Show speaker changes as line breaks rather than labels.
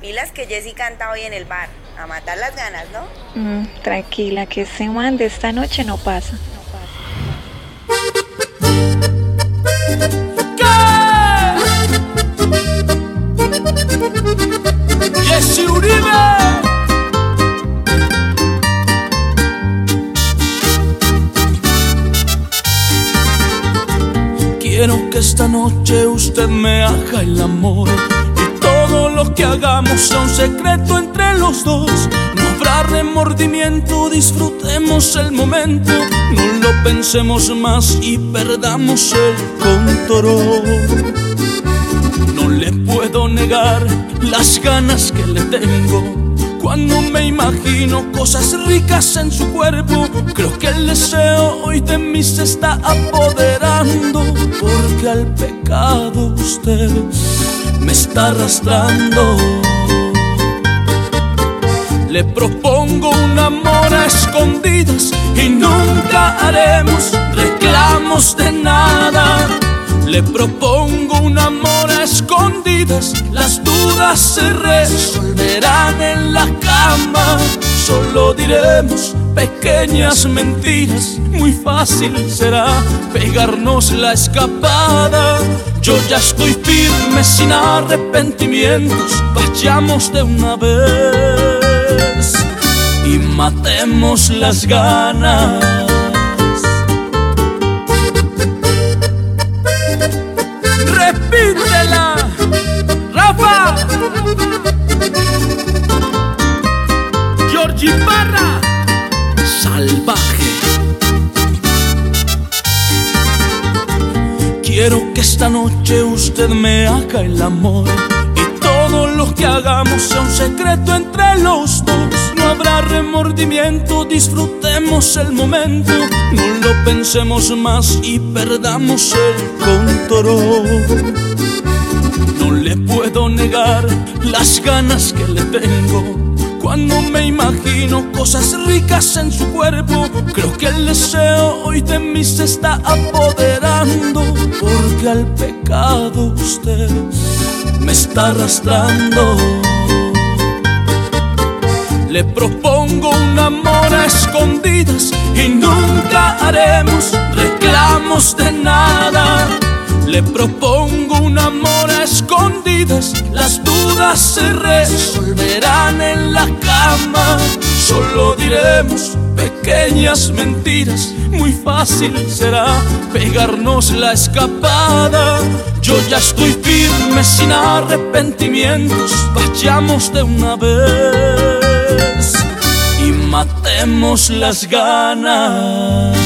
Pilas que Jessy canta hoy en el bar. A matar las ganas, ¿no?
Mm, tranquila, que ese man de esta noche no pasa.
Jesse Uribe. Quiero que esta noche usted me haga el amor que hagamos sea un secreto entre los dos. No habrá remordimiento, disfrutemos el momento, no lo pensemos más y perdamos el control. No le puedo negar las ganas que le tengo. Cuando me imagino cosas ricas en su cuerpo, creo que el deseo hoy de mí se está apoderando. Porque al pecado usted me está arrastrando. Le propongo un amor a escondidas y nunca haremos reclamos de nada. Le propongo un amor a escondidas, las dudas se resolverán en la cama. Solo diremos pequeñas mentiras, muy fácil será pegarnos la escapada. Yo ya estoy firme sin arrepentimientos, vayamos de una vez y matemos las ganas. Quiero que esta noche usted me haga el amor y todo lo que hagamos sea un secreto entre los dos. No habrá remordimiento, disfrutemos el momento, no lo pensemos más y perdamos el control. No le puedo negar las ganas que le tengo. Cuando me imagino cosas ricas en su cuerpo, creo que el deseo hoy de mí se está apoderando. Porque al pecado usted me está arrastrando. Le propongo un amor a escondidas y nunca haremos reclamos de nada. Le propongo un amor a escondidas, las dudas se resolverán Solo diremos pequeñas mentiras, muy fácil será pegarnos la escapada. Yo ya estoy firme sin arrepentimientos, vayamos de una vez y matemos las ganas.